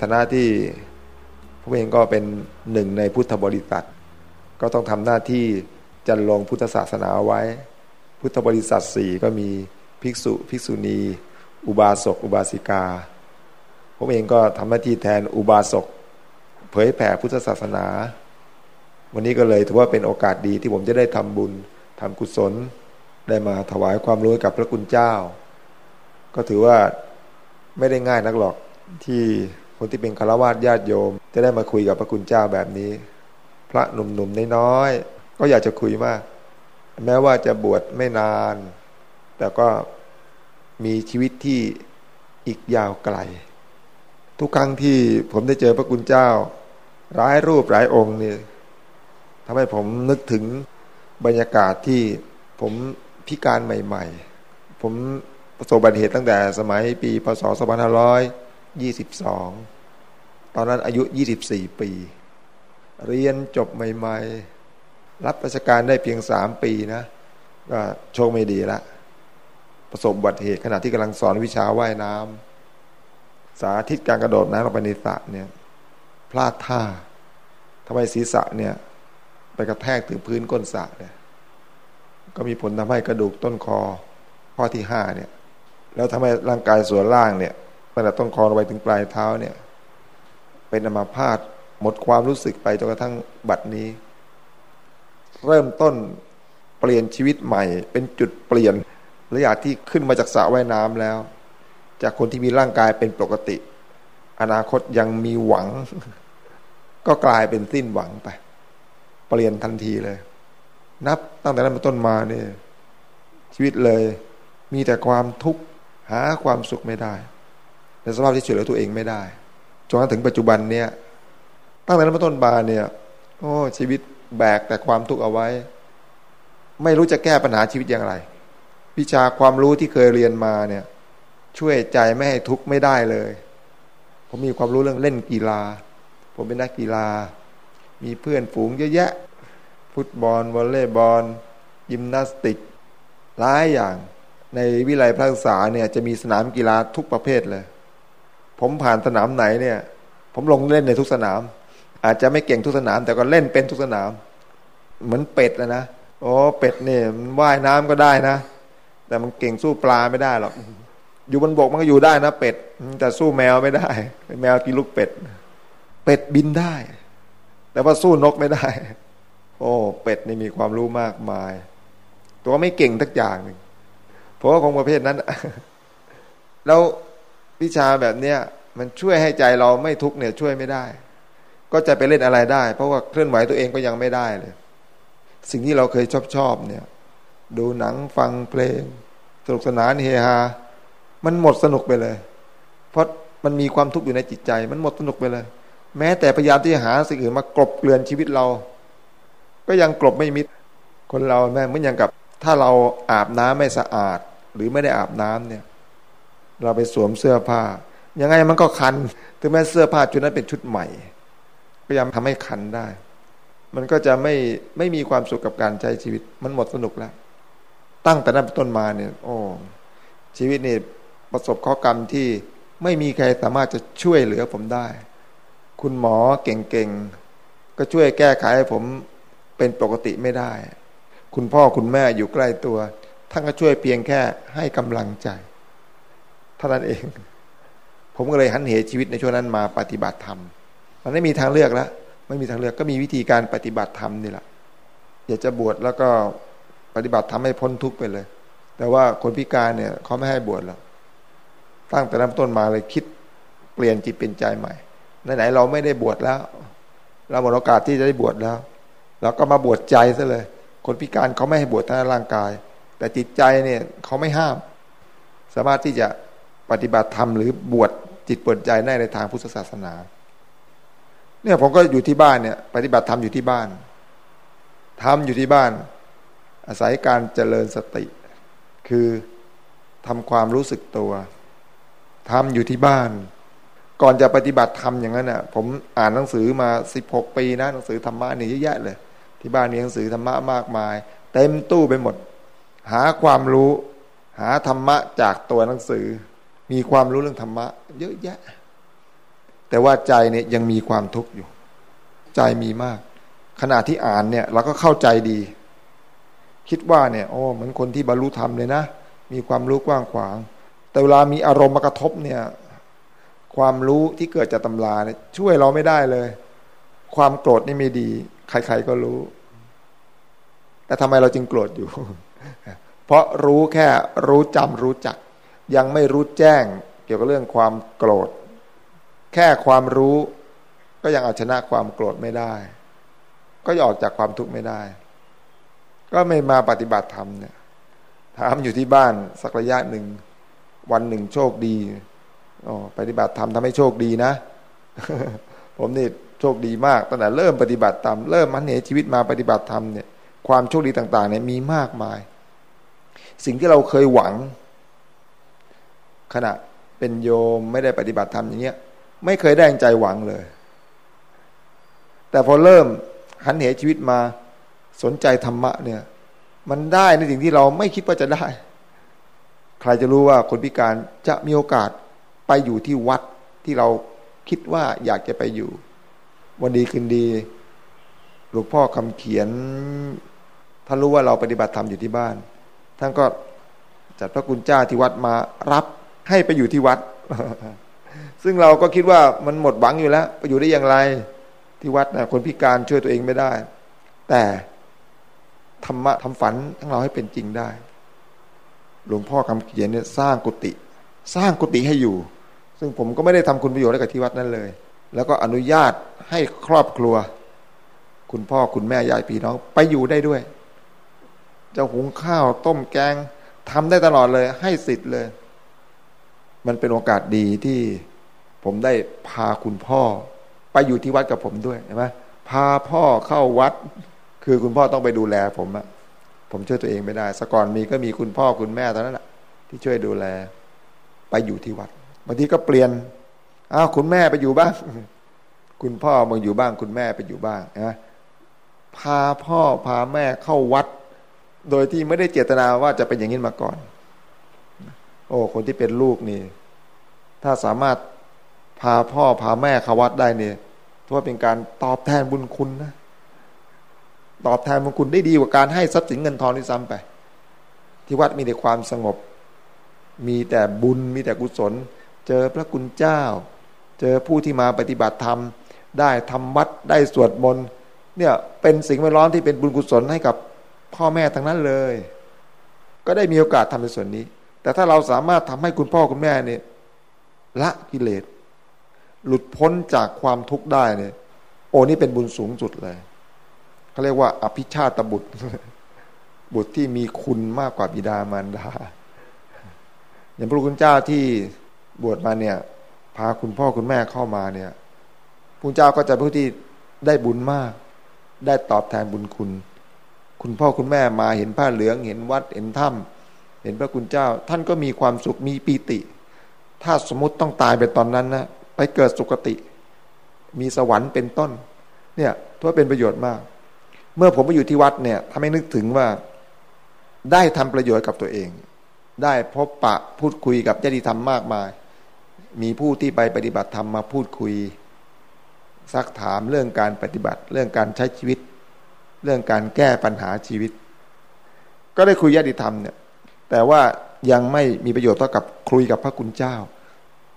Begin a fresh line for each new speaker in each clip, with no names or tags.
ฐานะที่ผมเองก็เป็นหนึ่งในพุทธบริษัท ก็ต้องทำหน้าที่จันลงพุทธศาสนาไว้ พุทธบริษัทสี่ก็มีภิกษุภิกษุณี อุบาสกอุบาสิกา ผมเองก็ทำหน้าที่แทนอุบาสกเผยแผ่พุทธศาสนา วันนี้ก็เลยถือว่าเป็นโอกาสดีที่ผมจะได้ทำบุญทำกุศล ได้มาถวายความรู้กับพระคุณเจ้า ก็ถือว่าไม่ได้ง่ายนักหรอกที่ คนที่เป็นคารวะญาติโยม จะได้มาคุยกับพระคุณเจ้าแบบนี้ พระหนุ่มๆน้อยๆก็อยากจะคุยมาก แม้ว่าจะบวชไม่นาน แต่ก็มีชีวิตที่อีกยาวไกล ทุกครั้งที่ผมได้เจอพระคุณเจ้า ร้ายรูปหลายองค์นี่ทำให้ผมนึกถึงบรรยากาศที่ผมพิการใหม่ ๆ ผมประสบอุบัติเหตุตั้งแต่สมัยปีพศ2522 ตอนนั้นอายุ 24 ปี เรียนจบใหม่ ๆ รับราชการได้เพียงสามปีนะก็โชคไม่ดีละประสบอุบัติเหตุขณะที่กำลังสอนวิชาว่ายน้ำสาธิตการกระโดดน้ำลงไปในสระเนี่ย พลาดท่าทำไมศีรษะเนี่ย ไปกระแทกถึงพื้นก้นสระเนี่ย ก็มีผลทำให้กระดูกต้นคอข้อที่ห้าเนี่ย แล้วทำให้ร่างกายส่วนล่างเนี่ยตั้งแต่ต้นคอลงไปถึงปลายเท้าเนี่ย เป็นอัมาพาตหมดความรู้สึกไปจนกระทั่งบัดนี้ เริ่มต้นเปลี่ยนชีวิตใหม่ เป็นจุดเปลี่ยนระยะที่ขึ้นมาจากสระว่ายน้ำแล้ว จากคนที่มีร่างกายเป็นปกติ อนาคตยังมีหวัง ก็กลายเป็นสิ้นหวังไป เปลี่ยนทันทีเลย นับตั้งแต่นั้นเป็นต้นมาเนี่ยชีวิตเลย มีแต่ความทุกข์หาความสุขไม่ได้ ในสภาพที่ช่วยเหลือตัวเองไม่ได้ จนถึงปัจจุบันเนี่ยตั้งแต่นั้นต้นมาเนี่ย โอ้ชีวิตแบกแต่ความทุกข์เอาไว้ ไม่รู้จะแก้ปัญหาชีวิตอย่างไร วิชาความรู้ที่เคยเรียนมาเนี่ย ช่วยใจไม่ให้ทุกข์ไม่ได้เลย ผมมีความรู้เรื่องเล่นกีฬา ผมเป็นนักกีฬา มีเพื่อนฝูงเยอะแยะ ฟุตบอลวอลเลย์บอลยิมนาสติกหลายอย่างในวิไลพระศึกษาเนี่ยจะมีสนามกีฬาทุกประเภทเลย ผมผ่านสนามไหนเนี่ย ผมลงเล่นในทุกสนาม อาจจะไม่เก่งทุกสนาม แต่ก็เล่นเป็นทุกสนาม เหมือนเป็ดนะนะโอ้เป็ดเนี่ยมันว่ายน้ำก็ได้นะ แต่มันเก่งสู้ปลาไม่ได้หรอกอยู่บนบกมันก็อยู่ได้นะเป็ดแต่สู้แมวไม่ได้ แมวกินลูกเป็ด เป็ดบินได้ แต่ว่าสู้นกไม่ได้ โอ้ เป็ดนี่มีความรู้มากมาย ตัวไม่เก่งทักอย่างหนึ่งเพราะว่าของประเภทนั้นแล้ว วิชาแบบเนี้ยมันช่วยให้ใจเราไม่ทุกเนี่ยช่วยไม่ได้ ก็จะไปเล่นอะไรได้ เพราะว่าเคลื่อนไหวตัวเองก็ยังไม่ได้เลย สิ่งที่เราเคยชอบชอบเนี่ย ดูหนังฟังเพลง สนุกสนานเฮฮา มันหมดสนุกไปเลย เพราะมันมีความทุกข์อยู่ในจิตใจ มันหมดสนุกไปเลย แม้แต่พยายามที่จะหาสิ่งอื่นมากลบเกลื่อนชีวิตเรา ก็ยังกลบไม่มิดคนเราแม่เหมือนอย่างกับ ถ้าเราอาบน้ำไม่สะอาด หรือไม่ได้อาบน้ำเนี่ย เราไปสวมเสื้อผ้า ยังไงมันก็คัน ถึงแม้เสื้อผ้าชุดนั้นเป็นชุดใหม่ พยายามทำให้คันได้ มันก็จะไม่ไม่มีความสุขกับการใช้ชีวิต มันหมดสนุกแล้ว ตั้งแต่นั้นเป็นต้นมาเนี่ย โอ้ ชีวิตนี่ประสบข้อกรรมที่ไม่มีใครสามารถจะช่วยเหลือผมได้ คุณหมอเก่งๆ ก็ช่วยแก้ไขให้ผมเป็นปกติไม่ได้ คุณพ่อคุณแม่อยู่ใกล้ตัว ท่านก็ช่วยเพียงแค่ให้กำลังใจ เท่านั้นเอง ผมก็เลยหันเหชีวิตในช่วงนั้นมาปฏิบัติธรรม มันไม่มีทางเลือกแล้วไม่มีทางเลือกก็มีวิธีการปฏิบัติธรรมนี่แหละอยากจะบวชแล้วก็ปฏิบัติทำให้พ้นทุกข์ไปเลย แต่ว่าคนพิการเนี่ยเขาไม่ให้บวชหรอกตั้งแต่เริ่มต้นมาเลยคิดเปลี่ยนจิตเป็นใจใหม่ไหนๆเราไม่ได้บวชแล้ว เราหมดโอกาสที่จะได้บวชแล้วเราก็มาบวชใจซะเลย คนพิการเขาไม่ให้บวชทางร่างกาย แต่จิตใจเนี่ยเขาไม่ห้าม สามารถที่จะ ปฏิบัติธรรมหรือบวชจิตเปิดใจได้ในทางพุทธศาสนา เนี่ยผมก็อยู่ที่บ้านเนี่ย ปฏิบัติธรรมอยู่ที่บ้านทำอยู่ที่บ้าน อาศัยการเจริญสติ คือทำความรู้สึกตัวทำอยู่ที่บ้าน ก่อนจะปฏิบัติธรรมอย่างนั้นน่ะ ผมอ่านหนังสือมาสิบหกปีนะหนังสือธรรมะนี่เยอะแยะเลย ที่บ้านมีหนังสือธรรมะมากมาย เต็มตู้ไปหมด หาความรู้ หาธรรมะจากตัวหนังสือ มีความรู้เรื่องธรรมะ เยอะแยะ แต่ว่าใจเนี่ยยังมีความทุกข์อยู่ ใจมีมาก ขณะที่อ่านเนี่ยเราก็เข้าใจดี คิดว่าเนี่ยโอ้เหมือนคนที่บรรลุธรรมเลยนะ มีความรู้กว้างขวาง แต่เวลามีอารมณ์มากระทบเนี่ยความรู้ที่เกิดจากตำราเนี่ยช่วยเราไม่ได้เลย ความโกรธนี่ไม่ดี ใครๆก็รู้ แต่ทำไมเราจึงโกรธอยู่ เพราะรู้แค่รู้จำรู้จัก ยังไม่รู้แจ้งเกี่ยวกับเรื่องความโกรธ แค่ความรู้ก็ยังเอาชนะความโกรธไม่ได้ ก็ออกจากความทุกข์ไม่ได้ ก็ไม่มาปฏิบัติธรรมเนี่ยถามอยู่ที่บ้านสักระยะหนึ่ง วันหนึ่งโชคดีอ๋อปฏิบัติธรรมทำให้โชคดีนะ ผมนี่โชคดีมากตั้งแต่เริ่มปฏิบัติธรรมเริ่มมันเหนชีวิตมาปฏิบัติธรรมเนี่ยความโชคดีต่างๆเนี่ยมีมากมาย สิ่งที่เราเคยหวัง ขณะเป็นโยมไม่ได้ปฏิบัติธรรมอย่างเงี้ย ไม่เคยได้ใจหวังเลย แต่พอเริ่มหันเหชีวิตมาสนใจธรรมะเนี่ย มันได้ในสิ่งที่เราไม่คิดว่าจะได้ ใครจะรู้ว่าคนพิการจะมีโอกาสไปอยู่ที่วัดที่เราคิดว่าอยากจะไปอยู่ วันดีคืนดีหลวงพ่อคำเขียนท่านรู้ว่าเราปฏิบัติธรรมอยู่ที่บ้านท่านก็จัดพระกุณเจ้าที่วัดมารับ ให้ไปอยู่ที่วัด ซึ่งเราก็คิดว่ามันหมดหวังอยู่แล้ว ไปอยู่ได้อย่างไรที่วัดนะคนพิการช่วยตัวเองไม่ได้ แต่ธรรมะทำฝันทั้งเราให้เป็นจริงได้ หลวงพ่อคำเขียนเนี่ยสร้างกุฏิสร้างกุฏิให้อยู่ ซึ่งผมก็ไม่ได้ทำคุณประโยชน์ให้กับที่วัดนั้นเลย แล้วก็อนุญาตให้ครอบครัว คุณพ่อคุณแม่ยายพี่น้อง ไปอยู่ได้ด้วยจะหุงข้าวต้มแกงทำได้ตลอดเลย ให้สิทธิ์เลย มันเป็นโอกาสดีที่ผมได้พาคุณพ่อ ไปอยู่ที่วัดกับผมด้วยใช่ไหมพาพ่อเข้าวัด คือคุณพ่อต้องไปดูแลผมอะผมช่วยตัวเองไม่ได้สก่อนมีก็มีคุณพ่อคุณแม่ตอนนั้นแหละที่ช่วยดูแล ไปอยู่ที่วัดบางทีก็เปลี่ยนอ้าวคุณแม่ไปอยู่บ้าง คุณพ่อมาอยู่บ้าง คุณแม่ไปอยู่บ้างนะพาพ่อพาแม่เข้าวัด โดยที่ไม่ได้เจตนาว่าจะเป็นอย่างนี้มาก่อน โอ้คนที่เป็นลูกนี่ ถ้าสามารถพาพ่อพาแม่เข้าวัดได้เนี่ยถือว่าเป็นการตอบแทนบุญคุณนะตอบแทนบุญคุณได้ดีกว่าการให้ทรัพย์สินเงินทองที่ซ้ำไป ที่วัดมีแต่ความสงบ มีแต่บุญมีแต่กุศล เจอพระคุณเจ้า เจอผู้ที่มาปฏิบัติธรรม ได้ทำวัดได้สวดมนต์เนี่ยเป็นสิ่งแวดล้อมที่เป็นบุญกุศลให้กับพ่อแม่ทั้งนั้นเลย ก็ได้มีโอกาสทำในส่วนนี้ แต่ถ้าเราสามารถทำให้คุณพ่อคุณแม่เนี่ยละกิเลส หลุดพ้นจากความทุกข์ได้เนี่ย โอ้นี่เป็นบุญสูงสุดเลยเขาเรียกว่า อภิชาตบุตร บุตรที่มีคุณมากกว่าบิดามารดา อย่างพระคุณเจ้าที่บวชมาเนี่ย พาคุณพ่อคุณแม่เข้ามาเนี่ยพระเจ้าก็จะผู้ที่ได้บุญมาก ได้ตอบแทนบุญคุณ คุณพ่อคุณแม่มาเห็นผ้าเหลืองเห็นวัดเห็นถ้ำ เห็นพระคุณเจ้า ท่านก็มีความสุขมีปีติ ถ้าสมมติต้องตายไปตอนนั้นนะไปเกิดสุคติ มีสวรรค์เป็นต้น เนี่ยถือว่าเป็นประโยชน์มาก เมื่อผมไปอยู่ที่วัดเนี่ยทำให้นึกถึงว่าได้ทำประโยชน์กับตัวเอง ได้พบปะพูดคุยกับญาติธรรมมากมาย มีผู้ที่ไปปฏิบัติธรรมมาพูดคุย ซักถามเรื่องการปฏิบัติ เรื่องการใช้ชีวิต เรื่องการแก้ปัญหาชีวิต ก็ได้คุยญาติธรรมเนี่ย แต่ว่ายังไม่มีประโยชน์เท่ากับคุยกับพระคุณเจ้า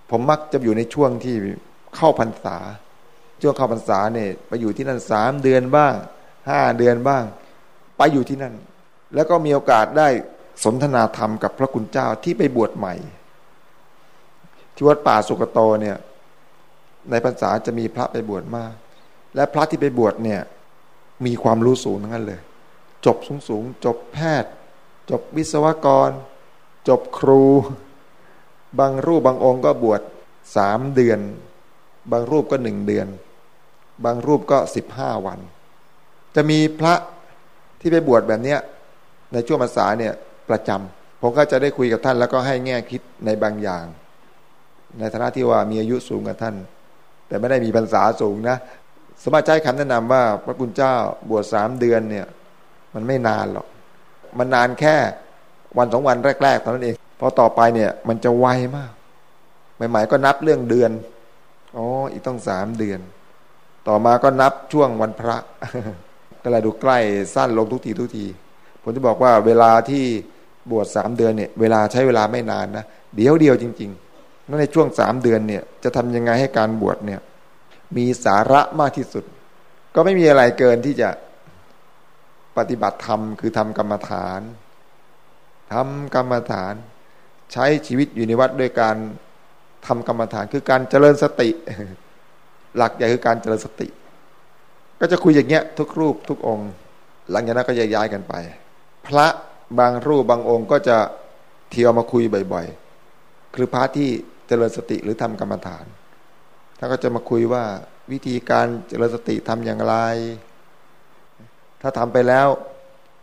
ผมมักจะอยู่ในช่วงที่เข้าพรรษา ช่วงเข้าพรรษาเนี่ยไปอยู่ที่นั่นสามเดือนบ้างห้าเดือนบ้าง ไปอยู่ที่นั่น แล้วก็มีโอกาสได้สนทนาธรรมกับพระคุณเจ้าที่ไปบวชใหม่ ที่วัดป่าสุกโตเนี่ยในพรรษาจะมีพระไปบวชมาก และพระที่ไปบวชเนี่ยมีความรู้สูงทั้งนั้นเลย จบสูงสูงจบแพทย์ จบวิศวกร จบครู บางรูปบางองค์ก็บวชสามเดือน บางรูปก็หนึ่งเดือน บางรูปก็สิบห้าวัน จะมีพระที่ไปบวชแบบเนี้ยในช่วงพรรษาเนี่ยประจำผมก็จะได้คุยกับท่าน แล้วก็ให้แง่คิดในบางอย่าง ในฐานะที่ว่ามีอายุสูงกับท่าน แต่ไม่ได้มีพรรษาสูงนะสมารถใจคำแนะนำว่าพระคุณเจ้าบวชสามเดือนเนี่ย มันไม่นานหรอก มันนานแค่วันสองวันแรกๆตอนนั้นเองพอต่อไปเนี่ย มันจะไวมากใหม่ๆก็นับเรื่องเดือนอ๋ออีกต้องสามเดือน ต่อมาก็นับช่วงวันพระ ก็เลยดูใกล้สั้นลงทุกทีทุกที ผมจะบอกว่าเวลาที่บวชสามเดือนเนี่ย เวลาใช้เวลาไม่นานนะเดียวเดียวจริงๆนั่นในช่วงสามเดือนเนี่ย จะทำยังไงให้การบวชเนี่ย มีสาระมากที่สุด ก็ไม่มีอะไรเกินที่จะ ปฏิบัติธรรมคือทำกรรมฐานทำกรรมฐาน ใช้ชีวิตอยู่ในวัดด้วยการทำกรรมฐานคือการเจริญสติ หลักใหญ่คือการเจริญสติ ก็จะคุยอย่างเงี้ยทุกรูปทุกองค์ หลังจากนั้นก็ย้ายกันไป พระบางรูปบางองค์ก็จะเที่ยวมาคุยบ่อยๆ คือพระที่เจริญสติหรือทำกรรมฐานท่านก็จะมาคุยว่าวิธีการเจริญสติทำอย่างไร ถ้าทำไปแล้ว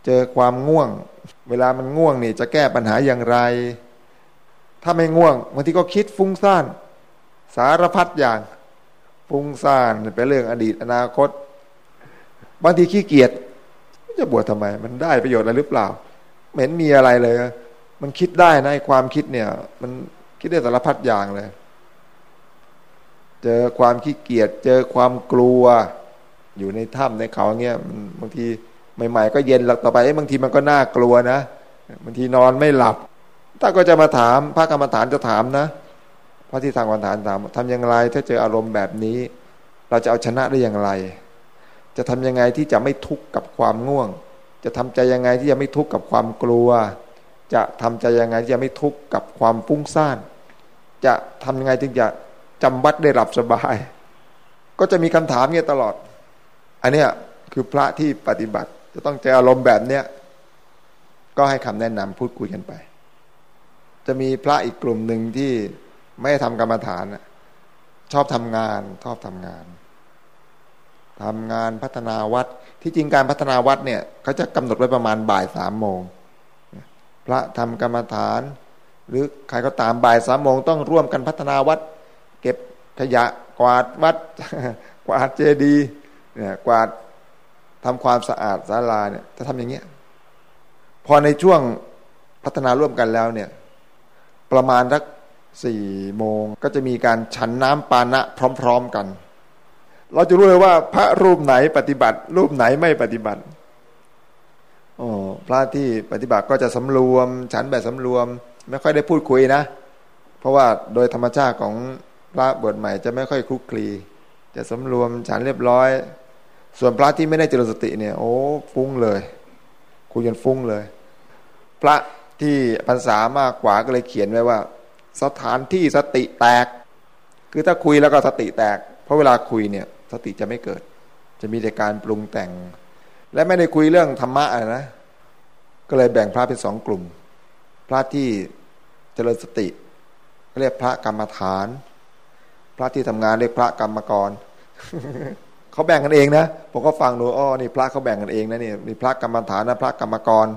เจอความง่วง เวลามันง่วงนี่จะแก้ปัญหาอย่างไร ถ้าไม่ง่วงบางทีก็คิดฟุ้งซ่าน สารพัดอย่าง ฟุ้งซ่านเป็นเรื่องอดีตอนาคต บางทีขี้เกียจจะบวชทำไม มันได้ประโยชน์อะไรหรือเปล่าไม่เห็นมีอะไรเลย มันคิดได้นะความคิดเนี่ย มันคิดได้สารพัดอย่างเลย เจอความขี้เกียจเจอความกลัว อยู่ในถ้ำในเขาเงี้ยบางทีใหม่ๆก็เย็นหลักต่อไปบางทีมันก็น่ากลัวนะบางทีนอนไม่หลับ ถ้าก็จะมาถามพระกรรมฐานจะถามนะพระที่ทางกรรมฐานถามทำอย่างไรถ้าเจออารมณ์แบบนี้ เราจะเอาชนะได้อย่างไร จะทำยังไงที่จะไม่ทุกข์กับความง่วง จะทำใจยังไงที่จะไม่ทุกข์กับความกลัว จะทำใจยังไงที่จะไม่ทุกข์กับความฟุ้งซ่านจะทำยังไงถึงจะจำวัดได้หลับสบาย ก็จะมีคำถามเงี้ยตลอด อันเนี้ยคือพระที่ปฏิบัติ จะต้องเจออารมณ์แบบเนี้ยก็ให้คำแนะนำพูดคุยกันไป จะมีพระอีกกลุ่มหนึ่งที่ไม่ทำกรรมฐานชอบทำงานชอบทำงานทำงานพัฒนาวัดที่จริงการพัฒนาวัดเนี่ยเขาจะกำหนดไว้ประมาณบ่ายสามโมงพระทำกรรมฐาน หรือใครก็ตามบ่ายสามโมงต้องร่วมกันพัฒนาวัด เก็บขยะกวาดวัดกวาดเจดีย์ เนี่ยกวาดทำความสะอาดศาลาเนี่ยจะทำอย่างเงี้ยพอในช่วงพัฒนาร่วมกันแล้วเนี่ย ประมาณสักสี่โมงก็จะมีการฉันน้ำปานะพร้อม ๆกัน เราจะรู้เลยว่า พระรูปไหนปฏิบัติ รูปไหนไม่ปฏิบัติโอ้พระที่ปฏิบัติก็จะสำรวม ฉันแบบสำรวม ไม่ค่อยได้พูดคุยนะ เพราะว่าโดยธรรมชาติของพระบวชใหม่จะไม่ค่อยคลุกคลี จะสำรวมฉันเรียบร้อย ส่วนพระที่ไม่ได้เจริญสติเนี่ยโอ้ฟุ้งเลยคุยกันฟุ้งเลย พระที่พรรษามากกว่าก็เลยเขียนไว้ว่า สถานที่สติแตก คือถ้าคุยแล้วก็สติแตก เพราะเวลาคุยเนี่ยสติจะไม่เกิด จะมีแต่การปรุงแต่ง และไม่ได้คุยเรื่องธรรมะอะไรนะ ก็เลยแบ่งพระเป็นสองกลุ่ม พระที่เจริญสติเรียกพระกรรมฐาน พระที่ทำงานเรียกพระกรรมกร เขาแบ่งกันเองนะผมก็ฟังดูอ๋อนี่พระเขาแบ่งกันเองนะนี่มีพระกรรมฐานนะพระกรรมกร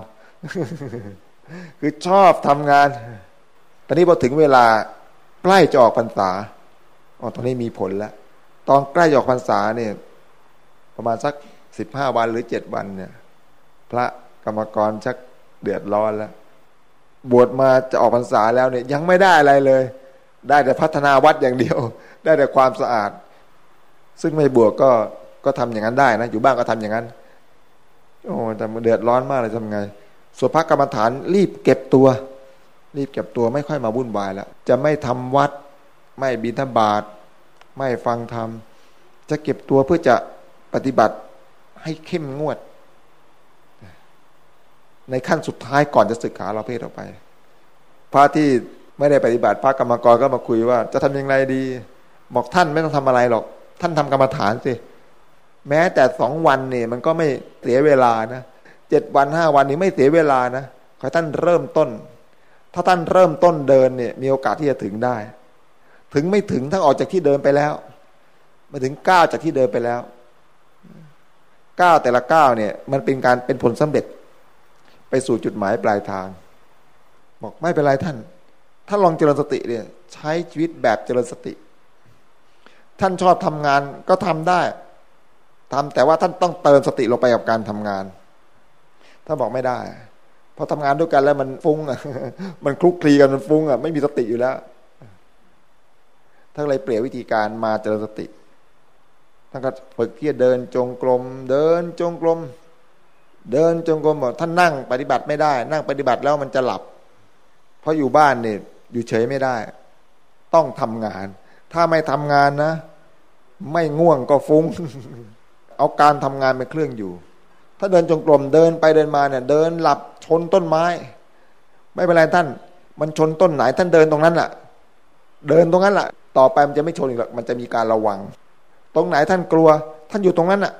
คือชอบทำงาน ตอนนี้พอถึงเวลาใกล้จะออกพรรษาอ๋อตอนนี้มีผลแล้วตอนใกล้จะออกพรรษาเนี่ย ประมาณสักสิบห้าวันหรือเจ็ดวันเนี่ย พระกรรมกรชักเดือดร้อนแล้ว บวชมาจะออกพรรษาแล้วเนี่ย ยังไม่ได้อะไรเลย ได้แต่พัฒนาวัดอย่างเดียว ได้แต่ความสะอาด ซึ่งไม่บวกก็ก็ทำอย่างนั้นได้นะ อยู่บ้านก็ทำอย่างนั้น โอ้แต่เดือดร้อนมากเลยทำไงส่วนพระกรรมฐานรีบเก็บตัว รีบเก็บตัวไม่ค่อยมาวุ่นวายแล้ว จะไม่ทำวัด ไม่บิณฑบาตไม่ฟังธรรม จะเก็บตัวเพื่อจะปฏิบัติให้เข้มงวด ในขั้นสุดท้ายก่อนจะศึกษาเราเพศออกไป พระที่ไม่ได้ปฏิบัติพระกรรมกรก็มาคุยว่า จะทำยังไงดี บอกท่านไม่ต้องทำอะไรหรอก ท่านทำกรรมฐานสิแม้แต่สองวันเนี่ยมันก็ไม่เสียเวลานะเจ็ดวันห้าวันนี้ไม่เสียเวลานะขอท่านเริ่มต้น ถ้าท่านเริ่มต้นเดินเนี่ย มีโอกาสที่จะถึงได้ ถึงไม่ถึงถ้าออกจากที่เดินไปแล้ว มาถึงก้าวจากที่เดินไปแล้วก้าวแต่ละก้าวเนี่ย มันเป็นการเป็นผลสำเร็จ ไปสู่จุดหมายปลายทาง บอกไม่เป็นไรท่าน ถ้าลองเจริญสติเนี่ย ใช้ชีวิตแบบเจริญสติ ท่านชอบทำงานก็ทำได้ทำแต่ว่าท่านต้องเติมสติลงไปกับการทำงาน ถ้าบอกไม่ได้พอทำงานด้วยกันแล้วมันฟุ้งอะ มันคลุกคลีกันมันฟุ้งอะไม่มีสติอยู่แล้วท่านเลยเปลี่ยนวิธีการมาเจริญสติท่านก็ฝึกที่จะเดินจงกรม เดินจงกรม เดินจงกรมบอกท่านนั่งปฏิบัติไม่ได้ นั่งปฏิบัติแล้วมันจะหลับ เพราะอยู่บ้านเนี่ยอยู่เฉยไม่ได้ ต้องทำงาน ถ้าไม่ทำงานนะ ไม่ง่วงก็ฟุง้ง เอาการทำงานเป็นเครื่องอยู่ ถ้าเดินจงกรมเดินไปเดินมาเนี่ย เดินหลับชนต้นไม้ ไม่เป็นไรท่าน มันชนต้นไหน ท่านเดินตรงนั้นแหละเดินตรงนั้นแหละต่อไปมันจะไม่ชนอีกหรอกมันจะมีการระวัง ตรงไหนท่านกลัว ท่านอยู่ตรงนั้นอะ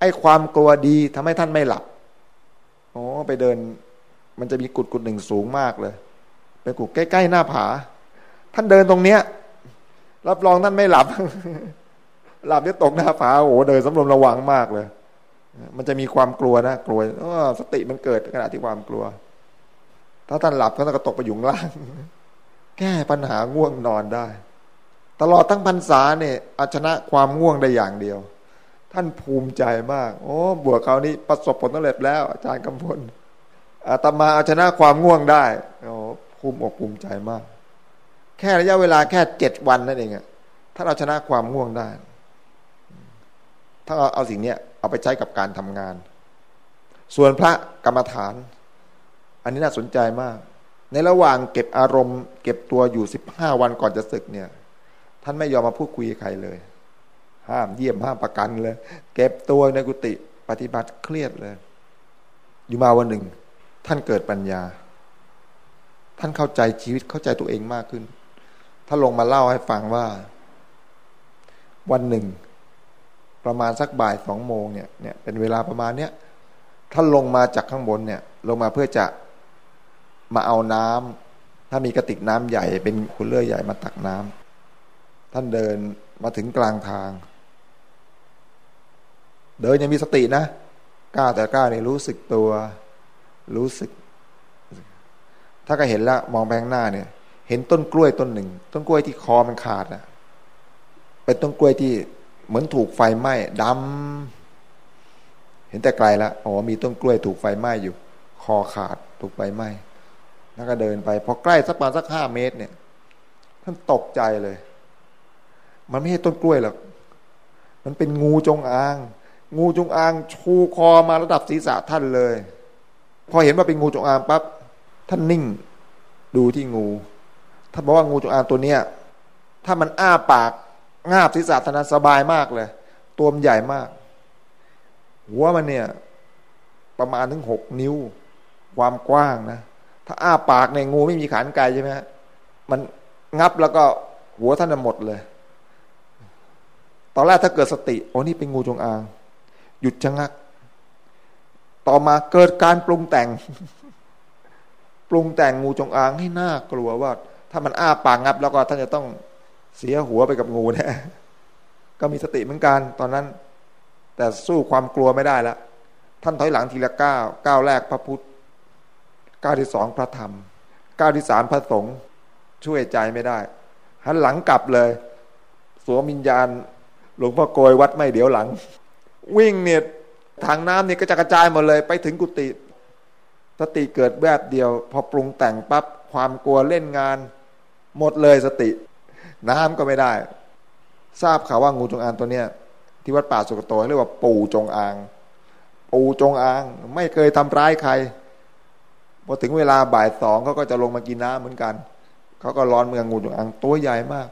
ไอ้ความกลัวดีทำให้ท่านไม่หลับโอ้ไปเดิน มันจะมีกุดกุดหนึ่งสูงมากเลยเป็นกุดใกล้ๆหน้าผา ท่านเดินตรงเนี้ย รับรองท่านไม่หลับ หลับเนี่ยตกหน้าผาโอ้เดินสำรวมระวังมากเลย มันจะมีความกลัวนะกลัวสติมันเกิดขณะที่ความกลัว ถ้าท่านหลับก็ต้องกระตกไปอยู่ล่าง แก้ปัญหาง่วงนอนได้ ตลอดทั้งพรรษาเนี่ยเอาชนะความง่วงได้อย่างเดียว ท่านภูมิใจมาก โอ้บวกเขานี้ประสบผลสำเร็จแล้ว อาจารย์กำพลอาตมาเอาชนะความง่วงได้โอ้ภูมิอกภูมิใจมาก แค่ระยะเวลาแค่เจ็ดวันนั่นเองอะถ้าเราชนะความง่วงได้ ถ้าเอาเอาสิ่งนี้เอาไปใช้กับการทำงาน ส่วนพระกรรมฐาน อันนี้น่าสนใจมาก ในระหว่างเก็บอารมณ์ เก็บตัวอยู่สิบห้าวันก่อนจะศึกเนี่ย ท่านไม่ยอมมาพูดคุยใครเลย ห้ามเยี่ยมห้ามประกันเลย เก็บตัวในกุฏิปฏิบัติเครียดเลย อยู่มาวันหนึ่ง ท่านเกิดปัญญา ท่านเข้าใจชีวิตเข้าใจตัวเองมากขึ้น ท่านลงมาเล่าให้ฟังว่า วันหนึ่ง ประมาณสักบ่ายสองโมงเนี่ยเนี่ยเป็นเวลาประมาณเนี้ยท่านลงมาจากข้างบนเนี่ย ลงมาเพื่อจะมาเอาน้ำถ้ามีกระติกน้ำใหญ่ เป็นคุณเลื่อยใหญ่มาตักน้ำท่านเดินมาถึงกลางทาง เดินยังมีสตินะก้าวแต่ก้าวนี่รู้สึกตัว รู้สึก ถ้าก็เห็นแล้วมองไปข้างหน้าเนี่ย เห็นต้นกล้วยต้นหนึ่ง ต้นกล้วยที่คอมันขาดนะเป็นต้นกล้วยที่เหมือนถูกไฟไหม้ดำเห็นแต่ไกลแล้วอ๋อมีต้นกล้วยถูกไฟไหม้อยู่ คอขาดถูกไฟไหม้แล้วก็เดินไป พอใกล้สักประมาณสักห้าเมตร เนี่ย ท่านตกใจเลย มันไม่ใช่ต้นกล้วยหรอกมันเป็นงูจงอาง งูจงอาง ชูคอมาระดับศีรษะท่านเลย พอเห็นว่าเป็นงูจงอางปั๊บท่านนิ่ง ดูที่งู ท่านบอกว่างูจงอางตัวเนี้ยถ้ามันอ้าปากงาบศีรษะท่าสบายมากเลย ตัวมันใหญ่มาก หัวมันเนี่ย ประมาณถึงหกนิ้ว ความกว้างนะ ถ้าอ้าปากในงูไม่มีขานไกลใช่ไหมมันงับแล้วก็หัวท่านหมดเลย ตอนแรกถ้าเกิดสติโอ้นี่เป็นงูจงอาง หยุดชะงัก ต่อมาเกิดการปรุงแต่ง ปรุงแต่งงูจงอางให้น่ากลัวว่า ถ้ามันอ้าปากงับ แล้วก็ท่านจะต้องเสียหัวไปกับงูแน่ก็มีสติเหมือนกันตอนนั้น แต่สู้ความกลัวไม่ได้ละท่านถอยหลังทีละก้าวก้าวแรกพระพุทธก้าวที่สองพระธรรมก้าวที่สามพระสงฆ์ช่วยใจไม่ได้หันหลังกลับเลย สวมวิญญาณ หลวงพ่อโกยวัดไม่เดี๋ยวหลัง วิ่งเนี่ยทางน้ำเนี่ยก็จะกระจายหมดเลย ไปถึงกุฏิสติเกิดแบบเดียว พอปรุงแต่งปั๊บความกลัวเล่นงาน หมดเลยสติ น้ำก็ไม่ได้ ทราบข่าวว่างูจงอางตัวเนี้ย ที่วัดป่าสุกโตเรียกว่าปู่จงอาง ปู่จงอาง ไม่เคยทำร้ายใครพอถึงเวลาบ่ายสองเขาก็จะลงมากินน้ำเหมือนกันเขาก็ร้อนเมืองงูจงอางตัวใหญ่มาก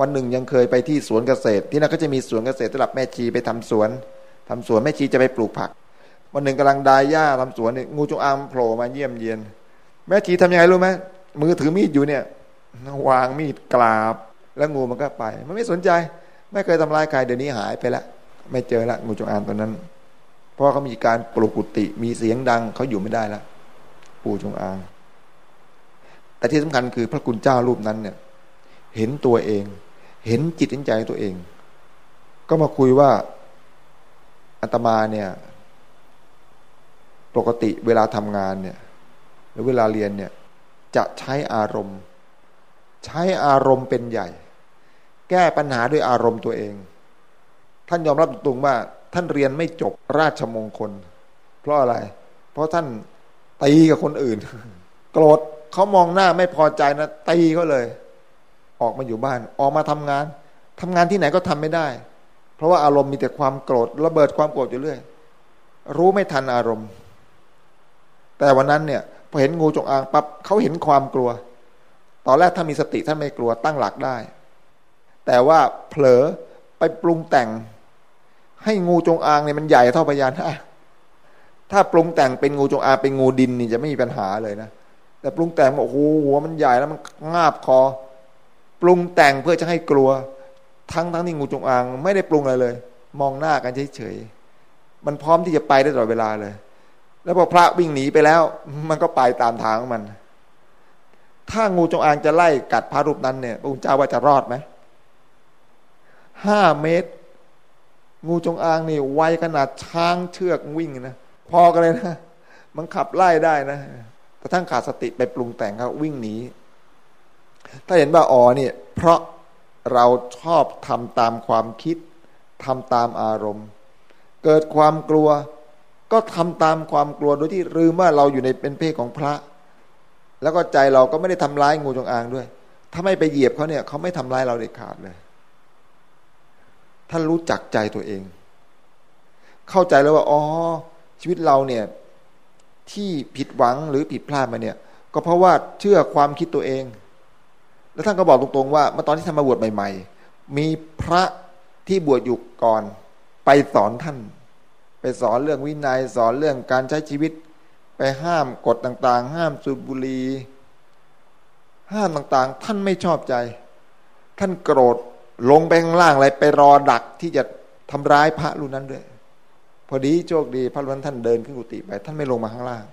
วันหนึ่งยังเคยไปที่สวนเกษตร ที่นั่นก็จะมีสวนเกษตรสำหรับแม่ชีไปทำสวนทำสวนแม่ชีจะไปปลูกผัก วันหนึ่งกำลังดายหญ้าทำสวนเนี่ยงูจงอางโผล่มาเยี่ยมเยียน แม่ชีทำยังไงรู้ไหมมือถือมีดอยู่เนี่ย วางมีดกราบ แล้วงูมันก็ไป มันไม่สนใจ ไม่เคยทำลายใครเดี๋ยวนี้หายไปละไม่เจอละงูจงอางตัวนั้น เพราะเขามีการปลุกกุฏิมีเสียงดังเขาอยู่ไม่ได้ละปูจงอาง แต่ที่สำคัญคือพระคุณเจ้ารูปนั้นเนี่ย เห็นตัวเอง เห็นจิตเห็นใจตัวเอง ก็มาคุยว่าอาตมาเนี่ย ปกติเวลาทำงานเนี่ย หรือเวลาเรียนเนี่ย จะใช้อารมณ์ ใช้อารมณ์เป็นใหญ่ แก้ปัญหาด้วยอารมณ์ตัวเอง ท่านยอมรับตรงว่าท่านเรียนไม่จบราชมงคล เพราะอะไร เพราะท่านตีกับคนอื่น โกรธเขามองหน้าไม่พอใจนะตีเขาเลย ออกมาอยู่บ้าน ออกมาทำงานทำงานที่ไหนก็ทำไม่ได้ เพราะว่าอารมณ์มีแต่ความโกรธระเบิดความโกรธอยู่เรื่อยรู้ไม่ทันอารมณ์ แต่วันนั้นเนี่ยพอเห็นงูจงอางปั๊บเขาเห็นความกลัว ตอนแรกถ้ามีสติท่านไม่กลัวตั้งหลักได้ แต่ว่าเผลอไปปรุงแต่ง ให้งูจงอางเนี่ยมันใหญ่เท่าพญานาคถ้าปรุงแต่งเป็นงูจงอางเป็นงูดินนี่จะไม่มีปัญหาเลยนะแต่ปรุงแต่งโอ้โหหัวมันใหญ่แล้วมันงาบคอ ปรุงแต่งเพื่อจะให้กลัว ทั้งทั้งที่งูจงอาง ไม่ได้ปรุงอะไรเลย มองหน้ากันเฉยๆมันพร้อมที่จะไปได้ตลอดเวลาเลย แล้วพอพระวิ่งหนีไปแล้ว มันก็ไปตามทางของมัน ถ้างูจงอางจะไล่กัดพระรูปนั้นเนี่ยพระคุณเจ้าว่าจะรอดไหมห้าเมตร งูจงอางนี่ไวขนาดช้างเชือกวิ่งนะพอกันเลยนะมันขับไล่ได้นะแต่ทั้งขาดสติไปปรุงแต่งเขาวิ่งหนีถ้าเห็นว่าอ๋อเนี่ย เพราะเราชอบทำตามความคิดทำตามอารมณ์ เกิดความกลัว ก็ทำตามความกลัวโดยที่ลืมว่าเราอยู่ในเป็นเพศของพระ แล้วก็ใจเราก็ไม่ได้ทำร้ายงูจงอางด้วย ถ้าไม่ไปเหยียบเขาเนี่ยเขาไม่ทำร้ายเราเด็ดขาดเลย ท่านรู้จักใจตัวเอง เข้าใจแล้วว่าอ๋อชีวิตเราเนี่ยที่ผิดหวังหรือผิดพลาดมาเนี่ย ก็เพราะว่าเชื่อความคิดตัวเอง แล้วท่านก็บอกตรงๆว่าเมื่อตอนที่ท่านมาบวชใหม่ ๆ มีพระที่บวชอยู่ก่อน ไปสอนท่าน ไปสอนเรื่องวินยัยสอนเรื่องการใช้ชีวิต ไปห้ามกฎต่างๆ ห้ามสูบบุหรี่ห้ามต่างๆ ท่านไม่ชอบใจ ท่านโกรธลงไปข้างล่างอะไรไปรอดักที่จะทำร้ายพระรูนั้นด้วยพอดีโชคดีพระวันท่านเดินขึ้นกุฏิไป ท่านไม่ลงมาข้างล่าง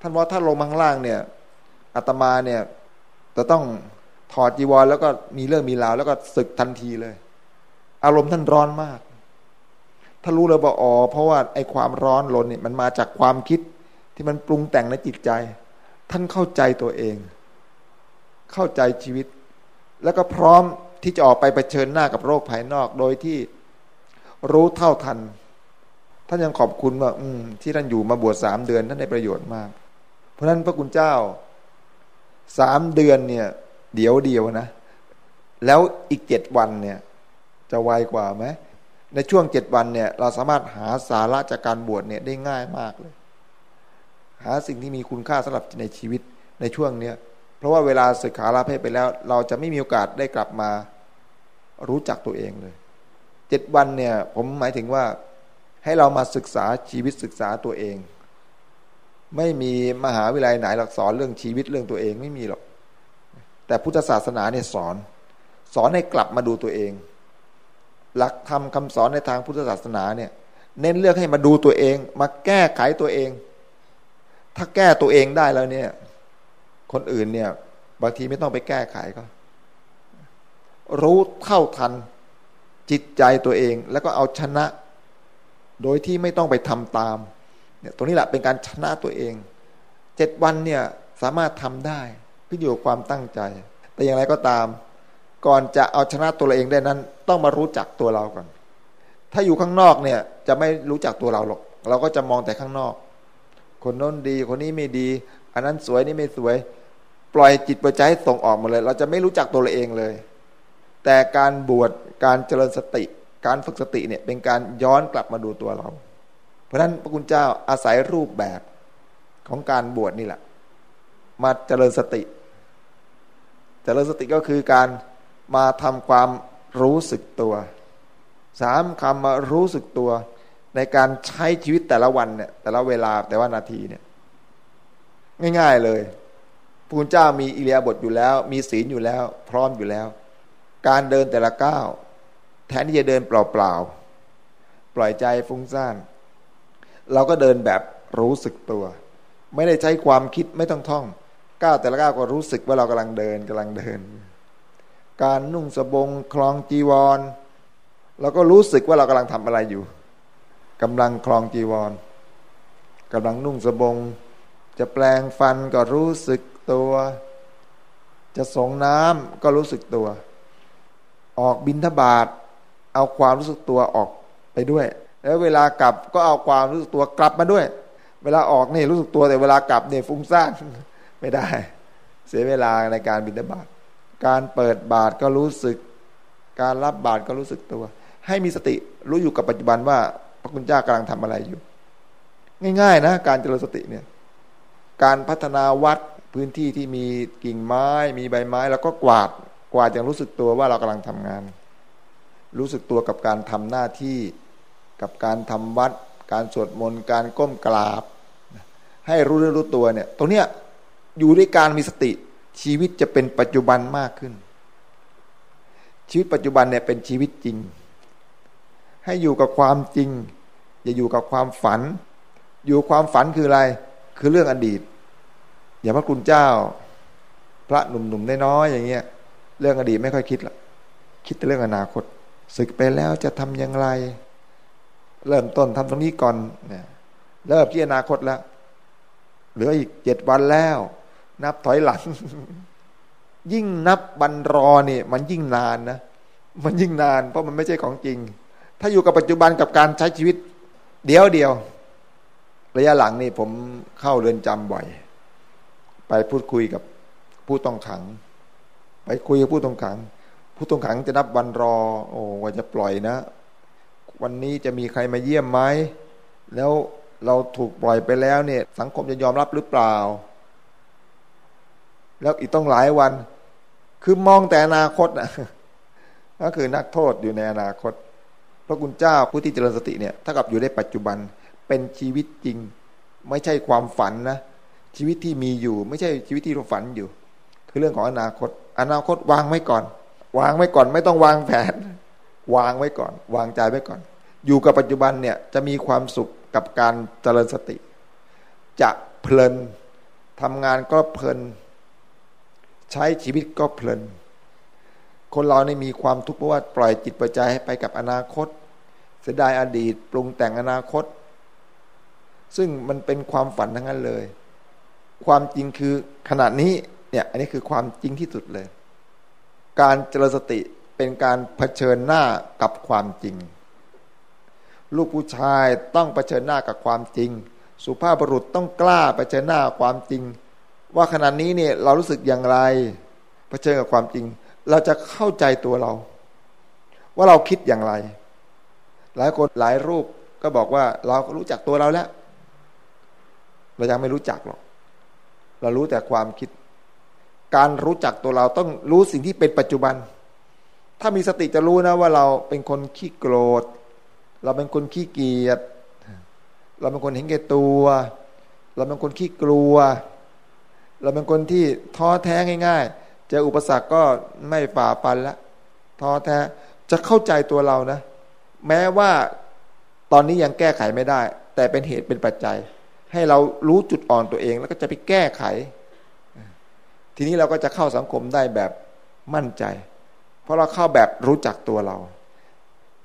ท่านว่าถ้าลงมาข้างล่างเนี่ยอาตมาเนี่ยจะต้องถอดจีวรแล้วก็มีเรื่องมีราวแล้วก็ศึกทันทีเลย อารมณ์ท่านร้อนมากท่านรู้เลยว่าอ๋อเพราะว่าไอ้ความร้อนลนเนี่ยมันมาจากความคิด ที่มันปรุงแต่งในจิตใจ ท่านเข้าใจตัวเอง เข้าใจชีวิต แล้วก็พร้อมที่จะออกไปเผชิญหน้ากับโรคภายนอก โดยที่รู้เท่าทัน ท่านยังขอบคุณว่า อืม ที่ท่านอยู่มาบวชสามเดือนท่านได้ประโยชน์มาก เพราะฉะนั้นพระคุณเจ้าสามเดือนเนี่ย เดี๋ยวเดียวนะ แล้วอีกเจ็ดวันเนี่ย จะไวกว่าไหมในช่วงเจ็ดวันเนี่ย เราสามารถหาสาระจากการบวชเนี่ยได้ง่ายมากเลย หาสิ่งที่มีคุณค่าสำหรับในชีวิตในช่วงเนี้ยเพราะว่าเวลาศึกษาลาเพศไปแล้ว เราจะไม่มีโอกาสได้กลับมารู้จักตัวเองเลยเจ็ดวันเนี่ย ผมหมายถึงว่าให้เรามาศึกษาชีวิตศึกษาตัวเอง ไม่มีมหาวิทยาลัยไหนหลักสอนเรื่องชีวิตเรื่องตัวเองไม่มีหรอก แต่พุทธศาสนาเนี่ยสอน สอนให้กลับมาดูตัวเอง หลักธรรมคาสอนในทางพุทธศาสนาเนี่ย เน้นเลือกให้มาดูตัวเอง มาแก้ไขตัวเอง ถ้าแก้ตัวเองได้แล้วเนี่ย คนอื่นเนี่ย บางทีไม่ต้องไปแก้ไขก็ รู้เท่าทันจิตใจตัวเอง แล้วก็เอาชนะ โดยที่ไม่ต้องไปทำตาม เนี่ยตรงนี้แหละเป็นการชนะตัวเอง เจ็ดวันเนี่ยสามารถทำได้ขึ้นอยู่กับความตั้งใจ แต่อย่างไรก็ตาม ก่อนจะเอาชนะตัวเราเองได้นั้น ต้องมารู้จักตัวเราก่อน ถ้าอยู่ข้างนอกเนี่ย จะไม่รู้จักตัวเราหรอก เราก็จะมองแต่ข้างนอก คนโน้นดี คนนี้ไม่ดี อันนั้นสวยนี่ไม่สวย ปล่อยจิตปล่อยใจให้ส่งออกมาเลย เราจะไม่รู้จักตัวเราเองเลย แต่การบวชการเจริญสติ การฝึกสติเนี่ยเป็นการย้อนกลับมาดูตัวเรา เพราะฉะนั้นพระคุณเจ้าอาศัยรูปแบบของการบวชนี่แหละ มาเจริญสติ เจริญสติก็คือการมาทำความรู้สึกตัวสามคำมารู้สึกตัว ในการใช้ชีวิตแต่ละวันเนี่ยแต่ละเวลาแต่ว่านาทีเนี่ยง่ายๆเลยพระคุณเจ้ามีอิเลียบทอยู่แล้ว มีศีลอยู่แล้ว พร้อมอยู่แล้ว การเดินแต่ละก้าวแทนที่จะเดินเปล่าๆปล่อยใจฟุ้งซ่านเราก็เดินแบบรู้สึกตัว ไม่ได้ใช้ความคิดไม่ต้องท่องก้าวแต่ละก้าวก็รู้สึกว่าเรากำลังเดินกำลังเดิน การนุ่งสบงคลองจีวรเราก็รู้สึกว่าเรากำลังทำอะไรอยู่ กำลังคลองจีวรกำลังนุ่งสบง จะแปลงฟันก็รู้สึกตัว จะส่งน้ำก็รู้สึกตัว ออกบินทบาทเอาความรู้สึกตัวออกไปด้วย แล้วเวลากลับก็เอาความรู้สึกตัวกลับมาด้วย เวลาออกนี่รู้สึกตัวแต่เวลากลับเนี่ยฟุ้งซ่านไม่ได้ เสียเวลาในการบินทบาตการเปิดบาทก็รู้สึก การรับบาทก็รู้สึกตัว ให้มีสติรู้อยู่กับปัจจุบันว่า พระคุณเจ้ากำลังทำอะไรอยู่ ง่าย ๆ นะ การเจริญสติเนี่ย การพัฒนาวัดพื้นที่ที่มีกิ่งไม้ มีใบไม้ แล้วก็กวาดกวาดอย่างรู้สึกตัวว่าเรากำลังทำงาน รู้สึกตัวกับการทำหน้าที่กับการทำวัด การสวดมนต์การก้มกราบ ให้รู้เรื่องรู้ตัวเนี่ย ตรงเนี้ยอยู่ด้วยการมีสติชีวิตจะเป็นปัจจุบันมากขึ้น ชีวิตปัจจุบันเนี่ยเป็นชีวิตจริง ให้อยู่กับความจริง อย่าอยู่กับความฝัน อยู่ความฝันคืออะไร คือเรื่องอดีต อย่าพระคุณเจ้า พระหนุ่มๆน้อยๆอย่างเงี้ย เรื่องอดีตไม่ค่อยคิดหรอกคิดแต่เรื่องอนาคตศึกไปแล้วจะทำอย่างไร เริ่มต้นทำตรงนี้ก่อนเนี่ยเริ่มที่อนาคตแล้วเหลืออีกเจ็ดวันแล้ว นับถอยหลัง ยิ่งนับบันรอเนี่ยมันยิ่งนานนะมันยิ่งนาน เพราะมันไม่ใช่ของจริง ถ้าอยู่กับปัจจุบันกับการใช้ชีวิต เดียวเดียว ระยะหลังนี่ผมเข้าเรือนจำบ่อย ไปพูดคุยกับผู้ต้องขัง ไปคุยกับผู้ต้องขัง ผู้ต้องขังจะนับวันรอ โอ้ว่าจะปล่อยนะ วันนี้จะมีใครมาเยี่ยมไหมแล้วเราถูกปล่อยไปแล้วเนี่ย สังคมจะยอมรับหรือเปล่า แล้วอีกต้องหลายวัน คือมองแต่อนาคตนะก็คือนักโทษอยู่ในอนาคต ระคุณเจ้าผู้ที่เจริญสติเนี่ยถ้ากับอยู่ในปัจจุบันเป็นชีวิตจริง ไม่ใช่ความฝันนะชีวิตที่มีอยู่ ไม่ใช่ชีวิตที่เราฝันอยู่ คือเรื่องของอนาคต อนาคตวางไว้ก่อน วางไว้ก่อน ไม่ต้องวางแผน วางไว้ก่อน วางใจไว้ก่อน อยู่กับปัจจุบันเนี่ยจะมีความสุขกับการเจริญสติ จะเพลินทำงานก็เพลิน ใช้ชีวิตก็เพลิน คนเราเนี่มีความทุกข์เพราะว่าปล่อยจิตปัจจัยให้ไปกับอนาคต เสียดายอดีต ปรุงแต่งอนาคต ซึ่งมันเป็นความฝันทั้งนั้นเลย ความจริงคือขณะนี้เนี่ยอันนี้คือความจริงที่สุดเลย การเจริญสติเป็นการเผชิญหน้ากับความจริง ลูกผู้ชายต้องเผชิญหน้ากับความจริง สุภาพบุรุษต้องกล้าเผชิญหน้าความจริง ว่าขณะนี้เนี่ยเรารู้สึกอย่างไร เผชิญกับความจริง เราจะเข้าใจตัวเรา ว่าเราคิดอย่างไร หลายคนหลายรูปก็บอกว่า เรารู้จักตัวเราแล้ว เรายังไม่รู้จักหรอก เรารู้แต่ความคิด การรู้จักตัวเราต้องรู้สิ่งที่เป็นปัจจุบัน ถ้ามีสติจะรู้นะว่าเราเป็นคนขี้โกรธ เราเป็นคนขี้เกียจ เราเป็นคนเห็นแก่ตัว เราเป็นคนขี้กลัว เราเป็นคนที่ท้อแท้ง่ายๆ เจออุปสรรคก็ไม่ฝ่าฟันละท้อแท้ จะเข้าใจตัวเรานะ แม้ว่าตอนนี้ยังแก้ไขไม่ได้ แต่เป็นเหตุเป็นปัจจัย ให้เรารู้จุดอ่อนตัวเอง แล้วก็จะไปแก้ไข ทีนี้เราก็จะเข้าสังคมได้แบบมั่นใจ เพราะเราเข้าแบบรู้จักตัวเรา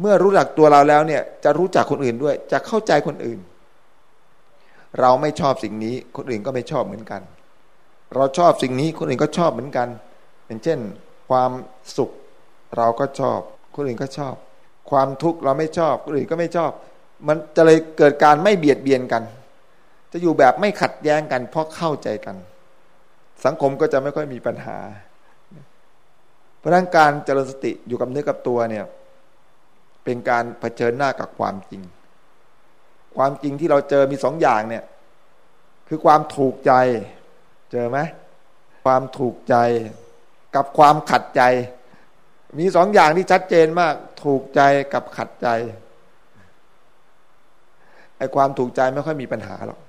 เมื่อรู้จักตัวเราแล้วเนี่ยจะรู้จักคนอื่นด้วย จะเข้าใจคนอื่น เราไม่ชอบสิ่งนี้ คนอื่นก็ไม่ชอบเหมือนกัน เราชอบสิ่งนี้คนอื่นก็ชอบเหมือนกันอย่างเช่น ความสุขเราก็ชอบ คนอื่นก็ชอบ ความทุกข์เราไม่ชอบคนอื่นก็ไม่ชอบ มันจะเลยเกิดการไม่เบียดเบียนกัน จะอยู่แบบไม่ขัดแย้งกัน เพราะเข้าใจกัน สังคมก็จะไม่ค่อยมีปัญหา เพราะนั้นการเจริญสติอยู่กับเนื้อกับตัวเนี่ย เป็นการเผชิญหน้ากับความจริง ความจริงที่เราเจอมีสองอย่างเนี่ย คือความถูกใจ เจอไหมความถูกใจกับความขัดใจ มีสองอย่างที่ชัดเจนมาก ถูกใจกับขัดใจไอ้ความถูกใจไม่ค่อยมีปัญหาหรอก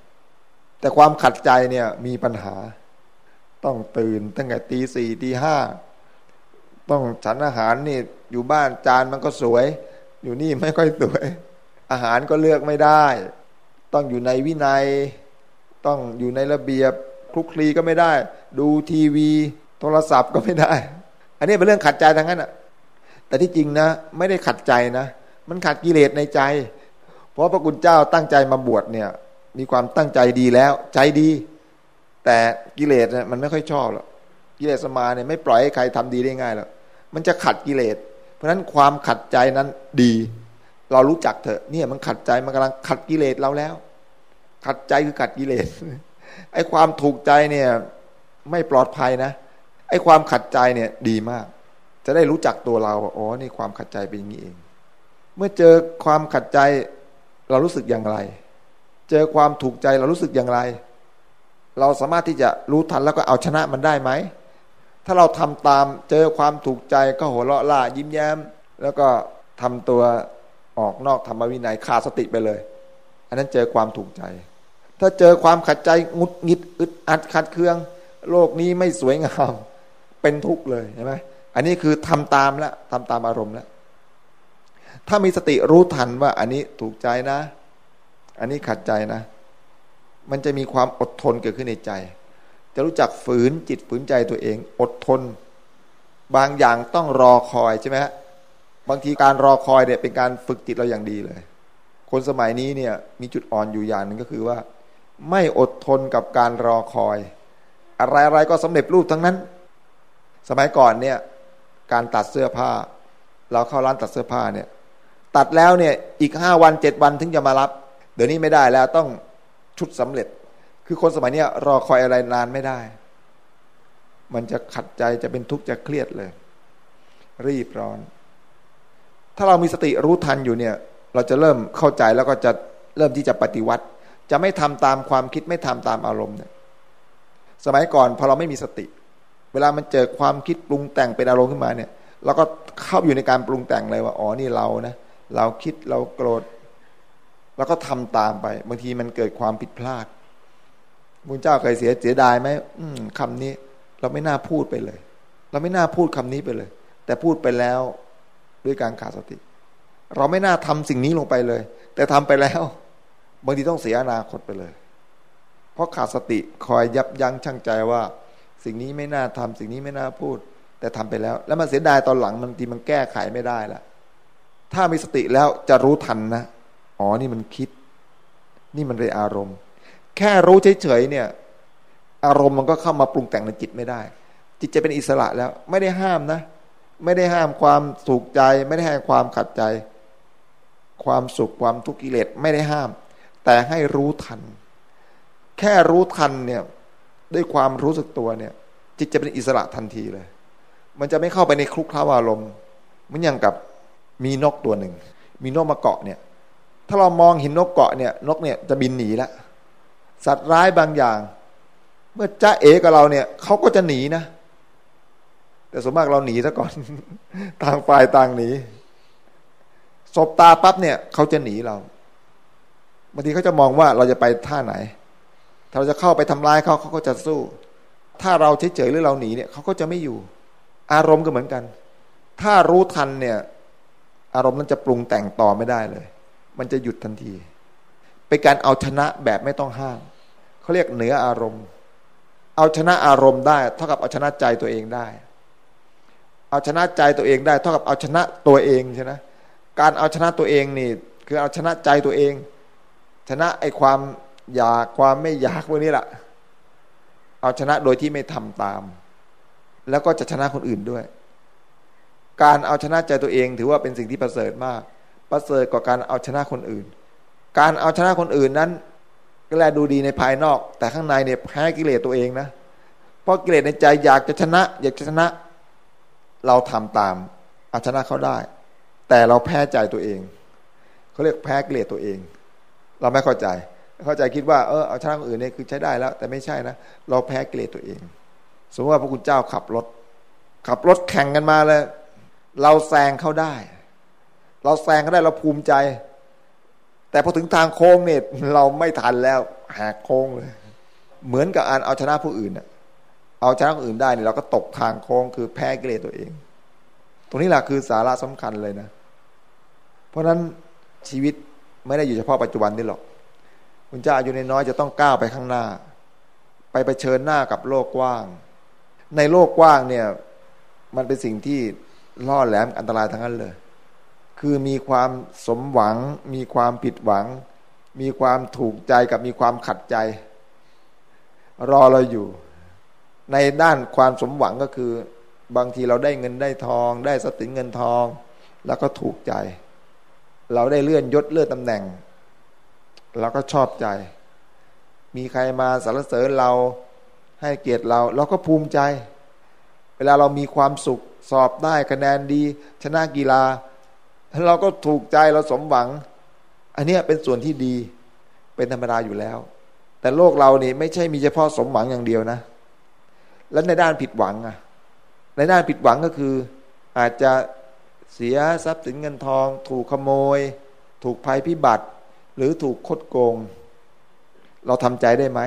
แต่ความขัดใจเนี่ยมีปัญหา ต้องตื่นตั้งแต่ตีสี่ตีห้าต้องฉันอาหารนี่อยู่บ้านจานมันก็สวย อยู่นี่ไม่ค่อยสวย อาหารก็เลือกไม่ได้ ต้องอยู่ในวินัย ต้องอยู่ในระเบียบคลุกคลีก็ไม่ได้ ดูทีวี โทรศัพท์ก็ไม่ได้ อันนี้เป็นเรื่องขัดใจทั้งนั้นอะ แต่ที่จริงนะ ไม่ได้ขัดใจนะ มันขัดกิเลสในใจ เพราะพระคุณเจ้าตั้งใจมาบวชเนี่ย มีความตั้งใจดีแล้ว ใจดี แต่กิเลสเนี่ยมันไม่ค่อยชอบหรอกกิเลสมาเนี่ยไม่ปล่อยให้ใครทำดีได้ง่ายหรอกมันจะขัดกิเลส เพราะฉะนั้นความขัดใจนั้นดี เรารู้จักเถอะ เนี่ยมันขัดใจมันกำลังขัดกิเลสเราแล้ว ขัดใจคือขัดกิเลสไอ้ความถูกใจเนี่ย ไม่ปลอดภัยนะ ไอ้ความขัดใจเนี่ยดีมาก จะได้รู้จักตัวเราอ๋อนี่ความขัดใจเป็นอย่างนี้เอง เมื่อเจอความขัดใจเรารู้สึกอย่างไร เจอความถูกใจเรารู้สึกอย่างไร เราสามารถที่จะรู้ทันแล้วก็เอาชนะมันได้ไหม ถ้าเราทำตามเจอความถูกใจก็หัวเราะล่ายิ้มแย้ม แล้วก็ทำตัวออกนอกธรรมวินัยขาดสติไปเลย อันนั้นเจอความถูกใจ ถ้าเจอความขัดใจงุดงิดอึดอัดขัดเคือง โลกนี้ไม่สวยงาม เป็นทุกข์เลยใช่ไหมอันนี้คือทำตามแล้วทำตามอารมณ์แล้วถ้ามีสติรู้ทันว่า อันนี้ถูกใจนะ อันนี้ขัดใจนะ มันจะมีความอดทนเกิดขึ้นในใจ จะรู้จักฝืนจิตฝืนใจตัวเอง อดทน บางอย่างต้องรอคอยใช่ไหมฮะบางทีการรอคอยเนี่ยเป็นการฝึกจิตเราอย่างดีเลย คนสมัยนี้เนี่ยมีจุดอ่อนอยู่อย่างหนึ่งก็คือว่า ไม่อดทนกับการรอคอย อะไรๆก็สำเร็จรูปทั้งนั้น สมัยก่อนเนี่ย การตัดเสื้อผ้า เราเข้าร้านตัดเสื้อผ้าเนี่ย ตัดแล้วเนี่ยอีกห้าวันเจ็ดวันถึงจะมารับ เดี๋ยวนี้ไม่ได้แล้วต้องชุดสำเร็จ คือคนสมัยนี้รอคอยอะไรนานไม่ได้ มันจะขัดใจจะเป็นทุกข์จะเครียดเลย รีบร้อน ถ้าเรามีสติรู้ทันอยู่เนี่ย เราจะเริ่มเข้าใจแล้วก็จะเริ่มที่จะปฏิวัติ จะไม่ทำตามความคิดไม่ทำตามอารมณ์เนี่ย สมัยก่อนพอเราไม่มีสติ เวลามันเจอความคิดปรุงแต่งเป็นอารมณ์ขึ้นมาเนี่ยเราก็เข้าอยู่ในการปรุงแต่งเลยว่าอ๋อนี่เรานะเราคิดเราโกรธแล้วก็ทำตามไป บางทีมันเกิดความผิดพลาดมุนเจ้าเคยเสียเสียดายไหมคำนี้ เราไม่น่าพูดไปเลย เราไม่น่าพูดคำนี้ไปเลย แต่พูดไปแล้วด้วยการขาดสติ เราไม่น่าทำสิ่งนี้ลงไปเลย แต่ทำไปแล้ว บางทีต้องเสียอนาคตไปเลย เพราะขาดสติคอยยับยั้งชั่งใจว่า สิ่งนี้ไม่น่าทำสิ่งนี้ไม่น่าพูด แต่ทำไปแล้ว แล้วมันเสียดายตอนหลังบางทีมันแก้ไขไม่ได้ละถ้ามีสติแล้วจะรู้ทันนะอ๋อนี่มันคิด นี่มันเรอารมณ์ แค่รู้เฉยๆเนี่ย อารมณ์มันก็เข้ามาปรุงแต่งในจิตไม่ได้ จิตจะเป็นอิสระแล้ว ไม่ได้ห้ามนะ ไม่ได้ห้ามความสุขใจ ไม่ได้ห้ามความขัดใจ ความสุขความทุกข์กิเลสไม่ได้ห้าม แต่ให้รู้ทัน แค่รู้ทันเนี่ย ด้วยความรู้สึกตัวเนี่ย จิตจะเป็นอิสระทันทีเลย มันจะไม่เข้าไปในคลุกคล้าอารมณ์เหมือนอย่างกับมีนกตัวหนึ่ง มีนกมาเกาะเนี่ย ถ้าเรามองเห็นนกเกาะเนี่ย นกเนี่ยจะบินหนีแล้วสัตว์ร้ายบางอย่าง เมื่อจ้าเอกับเราเนี่ยเขาก็จะหนีนะแต่ส่วนมากเราหนีซะก่อน ต่างฝ่ายต่างหนีศบตาปั๊บเนี่ย เขาจะหนีเราบางทีเขาจะมองว่าเราจะไปท่าไหน ถ้าเราจะเข้าไปทำร้ายเขาเขาก็จะสู้ ถ้าเราเฉยๆหรือเราหนีเนี่ยเขาก็จะไม่อยู่ อารมณ์ก็เหมือนกัน ถ้ารู้ทันเนี่ย อารมณ์นั้นจะปรุงแต่งต่อไม่ได้เลย มันจะหยุดทันทีเป็นการเอาชนะแบบไม่ต้องห้ามเขาเรียกเหนืออารมณ์ เอาชนะอารมณ์ได้ เท่ากับเอาชนะใจตัวเองได้ เอาชนะใจตัวเองได้ เท่ากับเอาชนะตัวเองใช่ไหมการเอาชนะตัวเองนี่ คือเอาชนะใจตัวเอง ชนะไอ้ความ อยากความไม่อยากพวกนี้แหละเอาชนะโดยที่ไม่ทำตาม แล้วก็จะชนะคนอื่นด้วย การเอาชนะใจตัวเอง ถือว่าเป็นสิ่งที่ประเสริฐมาก ประเสริฐกว่าการเอาชนะคนอื่น การเอาชนะคนอื่นนั้น ก็แลดูดีในภายนอก แต่ข้างในเนี่ยแพ้กิเลสตัวเองนะ เพราะกิเลสในใจอยากจะชนะ อยากจะชนะ เราทำตาม เอาชนะเขาได้ แต่เราแพ้ใจตัวเอง เขาเรียกแพ้กลียดตัวเอง เราไม่เข้าใจ เข้าใจคิดว่าเออเอาชนะคนอื่นเนี่ยคือใช้ได้แล้ว แต่ไม่ใช่นะเราแพ้เกลียดตัวเอง สมมติว่าพระคุณเจ้าขับรถ ขับรถแข่งกันมาเลยเราแซงเขาได้ เราแซงเขาได้เราภูมิใจ แต่พอถึงทางโค้งเนี่ยเราไม่ทันแล้วหกโค้งเลย เหมือนกับการเอาชนะผู้อื่นอะเอาชนะคนอื่นได้เนี่ยเราก็ตกทางโค้งคือแพ้กิเลสตัวเอง ตรงนี้แหละคือสาระสำคัญเลยนะ เพราะฉะนั้นชีวิตไม่ได้อยู่เฉพาะปัจจุบันนี่หรอก คุณเจ้าอายุน้อยจะต้องก้าวไปข้างหน้า ไปไปเชิญหน้ากับโลกกว้าง ในโลกกว้างเนี่ย มันเป็นสิ่งที่ล่อแหลมอันตรายทั้งนั้นเลย คือมีความสมหวัง มีความผิดหวัง มีความถูกใจกับมีความขัดใจ รอเราอยู่ ในด้านความสมหวังก็คือบางทีเราได้เงินได้ทอง ได้สติเงินทอง แล้วก็ถูกใจ เราได้เลื่อนยศเลื่อนตำแหน่ง เราก็ชอบใจ มีใครมาสรรเสริญเราให้เกียรติเรา เราก็ภูมิใจ เวลาเรามีความสุขสอบได้คะแนนดี ชนะกีฬา เราก็ถูกใจเราสมหวัง อันนี้เป็นส่วนที่ดีเป็นธรรมดาอยู่แล้ว แต่โลกเรานี่ไม่ใช่มีเฉพาะสมหวังอย่างเดียวนะ แล้วในด้านผิดหวังอะในด้านผิดหวังก็คือ อาจจะเสียทรัพย์สินเงินทอง ถูกขโมย ถูกภัยพิบัติ หรือถูกคดโกง เราทำใจได้ไหม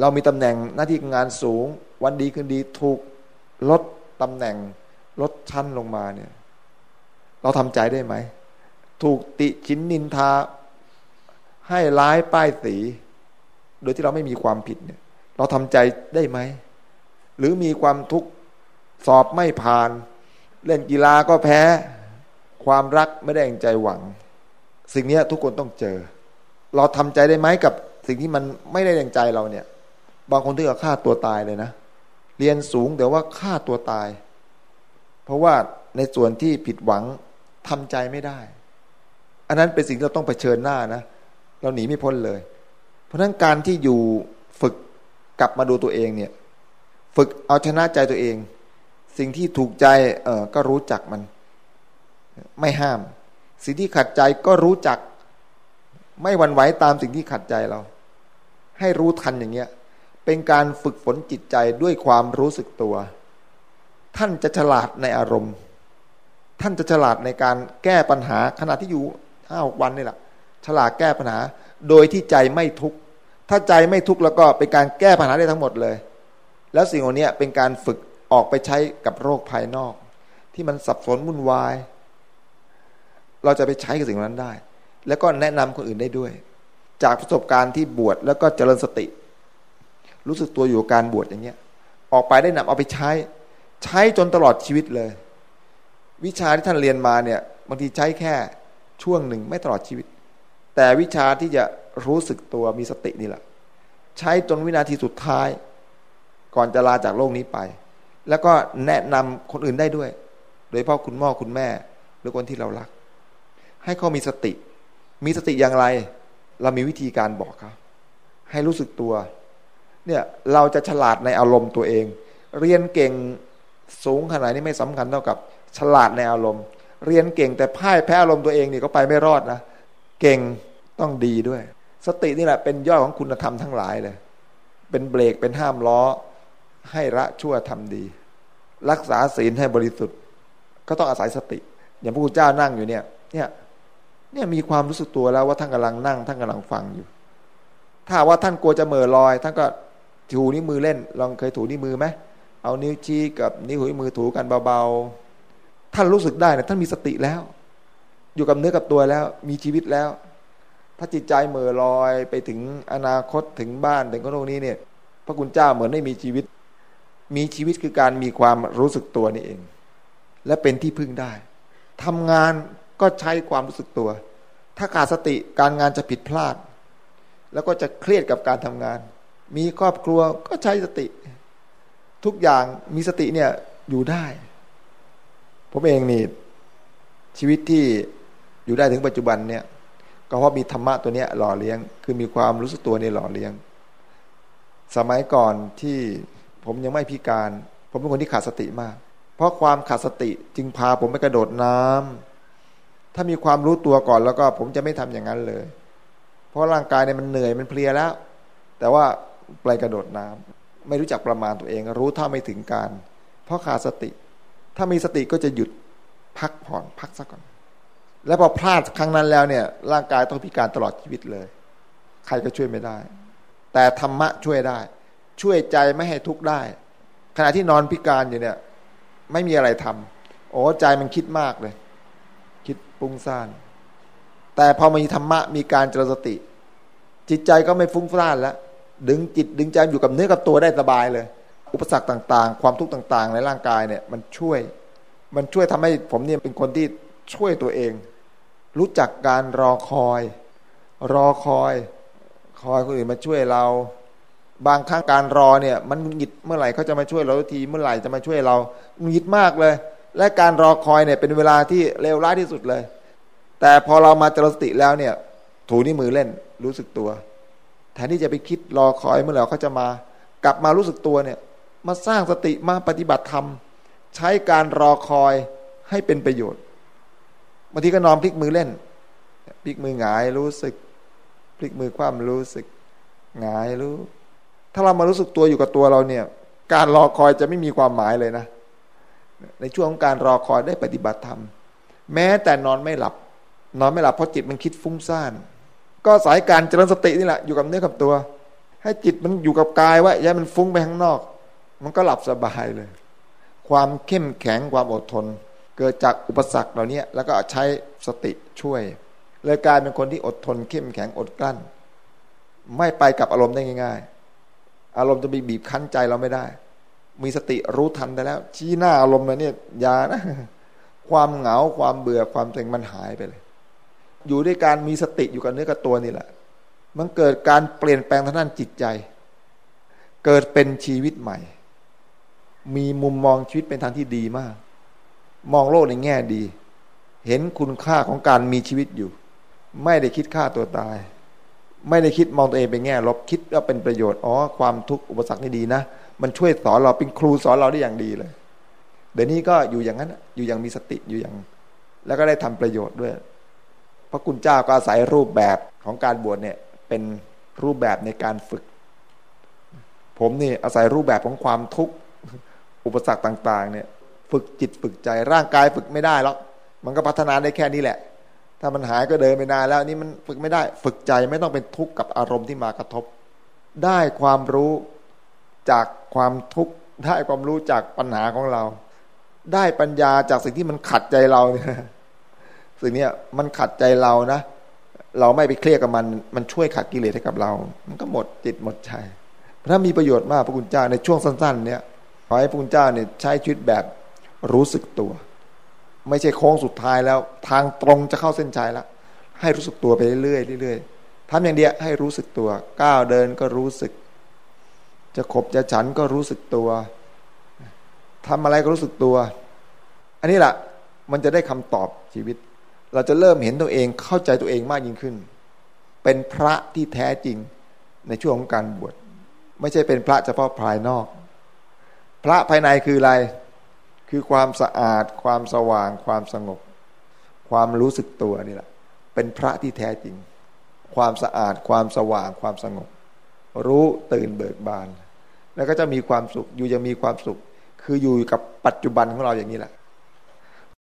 เรามีตำแหน่งหน้าที่งานสูง วันดีคืนดีถูกลดตำแหน่งลดชั้นลงมาเนี่ยเราทำใจได้ไหม ถูกติชินนินทา ให้ร้ายป้ายสี โดยที่เราไม่มีความผิดเนี่ย เราทำใจได้ไหม หรือมีความทุกข์สอบไม่ผ่าน เล่นกีฬาก็แพ้ ความรักไม่ได้ใจหวัง สิ่งนี้ทุกคนต้องเจอ เราทำใจได้ไหมกับสิ่งที่มันไม่ได้ดึงใจเราเนี่ย บางคนที่ก็ฆ่าตัวตายเลยนะ เรียนสูงแต่ว่าฆ่าตัวตาย เพราะว่าในส่วนที่ผิดหวังทำใจไม่ได้ อันนั้นเป็นสิ่งที่เราต้องเผชิญหน้านะ เราหนีไม่พ้นเลย เพราะฉะนั้นการที่อยู่ฝึกกลับมาดูตัวเองเนี่ย ฝึกเอาชนะใจตัวเอง สิ่งที่ถูกใจเออก็รู้จักมัน ไม่ห้าม สิ่งที่ขัดใจก็รู้จัก ไม่หวั่นไหวตามสิ่งที่ขัดใจเรา ให้รู้ทันอย่างเงี้ย เป็นการฝึกฝนจิตใจด้วยความรู้สึกตัว ท่านจะฉลาดในอารมณ์ ท่านจะฉลาดในการแก้ปัญหาขณะที่อยู่ห้าวันนี่แหละฉลาดแก้ปัญหา โดยที่ใจไม่ทุกข์ถ้าใจไม่ทุกข์แล้วก็เป็นการแก้ปัญหาได้ทั้งหมดเลย แล้วสิ่งเหล่านี้เป็นการฝึกออกไปใช้กับโรคภายนอก ที่มันสับสนวุ่นวาย เราจะไปใช้กับสิ่งนั้นได้ แล้วก็แนะนำคนอื่นได้ด้วย จากประสบการณ์ที่บวชแล้วก็เจริญสติ รู้สึกตัวอยู่การบวชอย่างเงี้ย ออกไปได้นำเอาไปใช้ ใช้จนตลอดชีวิตเลย วิชาที่ท่านเรียนมาเนี่ยบางทีใช้แค่ช่วงหนึ่งไม่ตลอดชีวิต แต่วิชาที่จะรู้สึกตัวมีสตินี่แหละ ใช้จนวินาทีสุดท้าย ก่อนจะลาจากโลกนี้ไป แล้วก็แนะนำคนอื่นได้ด้วย โดยเฉพาะคุณพ่อคุณแม่ หรือคนที่เรารัก ให้เขามีสติ มีสติอย่างไร เรามีวิธีการบอกเขาให้รู้สึกตัว เนี่ยเราจะฉลาดในอารมณ์ตัวเอง เรียนเก่งสูงขนาดนี้ไม่สำคัญเท่ากับ ฉลาดในอารมณ์ เรียนเก่งแต่พ่ายแพ้อารมณ์ตัวเองนี่ก็ไปไม่รอดนะเก่งต้องดีด้วย สตินี่แหละเป็นยอดของคุณธรรมทั้งหลายเลย เป็นเบรกเป็นห้ามล้อ ให้ละชั่วทำดี รักษาศีลให้บริสุทธิ์ ก็ต้องอาศัยสติ อย่างพระพุทธเจ้านั่งอยู่เนี่ย เนี่ย เนี่ยมีความรู้สึกตัวแล้วว่าท่านกำลังนั่งท่านกำลังฟังอยู่ ถ้าว่าท่านกลัวจะเมื่อลอย ท่านก็ถูนิ้วมือเล่น ลองเคยถูนิ้วมือไหมเอานิ้วชี้กับนิ้วหัวมือถูกันเบาๆ ท่านรู้สึกได้นะท่านมีสติแล้ว อยู่กับเนื้อกับตัวแล้ว มีชีวิตแล้ว ถ้าจิตใจเมื่อลอยไปถึงอนาคตถึงบ้านถึงโลกนี้เนี่ย พระคุณเจ้าเหมือนไม่มีชีวิต มีชีวิตคือการมีความรู้สึกตัวนี่เอง และเป็นที่พึ่งได้ทำงาน ก็ใช้ความรู้สึกตัว ถ้าขาดสติการงานจะผิดพลาด แล้วก็จะเครียดกับการทำงาน มีครอบครัวก็ใช้สติ ทุกอย่างมีสติเนี่ยอยู่ได้ ผมเองนี่ชีวิตที่อยู่ได้ถึงปัจจุบันเนี่ยก็เพราะมีธรรมะตัวเนี้ยหล่อเลี้ยง คือมีความรู้สึกตัวนี่หล่อเลี้ยง สมัยก่อนที่ผมยังไม่พิการ ผมเป็นคนที่ขาดสติมาก เพราะความขาดสติจึงพาผมไปกระโดดน้ำ ถ้ามีความรู้ตัวก่อนแล้วก็ผมจะไม่ทำอย่างนั้นเลย เพราะร่างกายเนี่ยมันเหนื่อยมันเพลียแล้ว แต่ว่าไปกระโดดน้ำไม่รู้จักประมาณตัวเอง รู้เท่าไม่ถึงการ เพราะขาดสติ ถ้ามีสติก็จะหยุดพักผ่อนพักซะก่อน แล้วพอพลาดครั้งนั้นแล้วเนี่ย ร่างกายต้องพิการตลอดชีวิตเลย ใครก็ช่วยไม่ได้ แต่ธรรมะช่วยได้ ช่วยใจไม่ให้ทุกข์ได้ ขณะที่นอนพิการอยู่เนี่ย ไม่มีอะไรทำโอ้ใจมันคิดมากเลย ปุ้งซ่าน แต่พอมีธรรมะมีการเจริญสติ จิตใจก็ไม่ฟุ้งซ่านแล้ว ดึงจิตดึงใจอยู่กับเนื้อกับตัวได้สบายเลย อุปสรรคต่างๆ ความทุกข์ต่าง ๆ ในร่างกายเนี่ยมันช่วย มันช่วยทำให้ผมเนี่ยเป็นคนที่ช่วยตัวเอง รู้จักการรอคอย รอคอย คอยคนอื่นมาช่วยเรา บางครั้งการรอเนี่ย มันหงิดเมื่อไหร่เขาจะมาช่วยเราทีเมื่อไหร่จะมาช่วยเราหงิดมากเลย และการรอคอยเนี่ยเป็นเวลาที่เลวร้ายที่สุดเลย แต่พอเรามาเจริญสติแล้วเนี่ย ถูนี่มือเล่นรู้สึกตัว แทนที่จะไปคิดรอคอยเมื่อไหร่เขาจะมา กลับมารู้สึกตัวเนี่ย มาสร้างสติมาปฏิบัติธรรม ใช้การรอคอยให้เป็นประโยชน์บางทีก็นอนพลิกมือเล่น พลิกมือหงายรู้สึก พลิกมือคว่ำรู้สึกหงายรู้ ถ้าเรามารู้สึกตัวอยู่กับตัวเราเนี่ย การรอคอยจะไม่มีความหมายเลยนะ ในช่วงของการรอคอยได้ปฏิบัติธรรม แม้แต่นอนไม่หลับ นอนไม่หลับเพราะจิตมันคิดฟุ้งซ่าน ก็สายการเจริญสตินี่แหละอยู่กับเนื้อกับตัว ให้จิตมันอยู่กับกายว่าอย่ามันฟุ้งไปข้างนอก มันก็หลับสบายเลย ความเข้มแข็งความอดทน เกิดจากอุปสรรคเหล่านี้แล้วก็ใช้สติช่วยเลยกลายเป็นคนที่อดทนเข้มแข็งอดกลั้น ไม่ไปกับอารมณ์ได้ง่าย ๆ อารมณ์จะไปบีบคั้นใจเราไม่ได้ มีสติรู้ทันได้แล้ว ชี้หน้าอารมณ์เลยเนี่ยยานะ ความเหงาความเบื่อความเซ็งมันหายไปเลย อยู่ด้วยการมีสติอยู่กับเนื้อกับตัวนี่แหละ มันเกิดการเปลี่ยนแปลงทางด้านจิตใจ เกิดเป็นชีวิตใหม่ มีมุมมองชีวิตเป็นทางที่ดีมาก มองโลกในแง่ดี เห็นคุณค่าของการมีชีวิตอยู่ ไม่ได้คิดฆ่าตัวตาย ไม่ได้คิดมองตัวเองเป็นแง่ลบคิดว่าเป็นประโยชน์อ๋อความทุกข์อุปสรรคนี่ดีนะ มันช่วยสอนเราเป็นครูสอนเราได้อย่างดีเลย เดี๋ยวนี้ก็อยู่อย่างนั้นอยู่อย่างมีสติอยู่อย่าง แล้วก็ได้ทำประโยชน์ด้วย พระคุณเจ้าก็อาศัยรูปแบบของการบวชเนี่ย เป็นรูปแบบในการฝึก ผมนี่อาศัยรูปแบบของความทุกข์อุปสรรคต่าง ๆ เนี่ย ฝึกจิตฝึกใจร่างกายฝึกไม่ได้หรอกมันก็พัฒนาได้แค่นี้แหละ ถ้ามันหายก็เดินไปนานแล้วนี่มันฝึกไม่ได้ ฝึกใจไม่ต้องเป็นทุกข์กับอารมณ์ที่มากระทบ ได้ความรู้ จากความทุกข์ได้ความรู้จากปัญหาของเรา ได้ปัญญาจากสิ่งที่มันขัดใจเราเนี่ยสิ่งนี้มันขัดใจเรานะเราไม่ไปเครียดกับมัน มันช่วยขัดกิเลสให้กับเรา มันก็หมดจิตหมดใจถ้ามีประโยชน์มากพระคุณเจ้าในช่วงสั้น ๆ เนี่ยขอให้พระคุณเจ้าเนี่ยใช้ชีวิตแบบรู้สึกตัว ไม่ใช่โค้งสุดท้ายแล้ว ทางตรงจะเข้าเส้นชัยแล้วให้รู้สึกตัวไปเรื่อยๆเรื่อยๆทำอย่างเดียวให้รู้สึกตัว ก้าวเดินก็รู้สึก จะขบจะฉันก็รู้สึกตัวทำอะไรก็รู้สึกตัว อันนี้แหละมันจะได้คำตอบชีวิต เราจะเริ่มเห็นตัวเองเข้าใจตัวเองมากยิ่งขึ้น เป็นพระที่แท้จริงในช่วงของการบวชไม่ใช่เป็นพระเฉพาะภายนอก พระภายในคืออะไร คือความสะอาด ความสว่าง ความสงบ ความรู้สึกตัวนี่แหละ เป็นพระที่แท้จริง ความสะอาด ความสว่าง ความสงบ รู้ตื่นเบิกบาน แล้วก็จะมีความสุขอยู่ยังมีความสุข คืออยู่กับปัจจุบันของเราอย่างนี้แหละ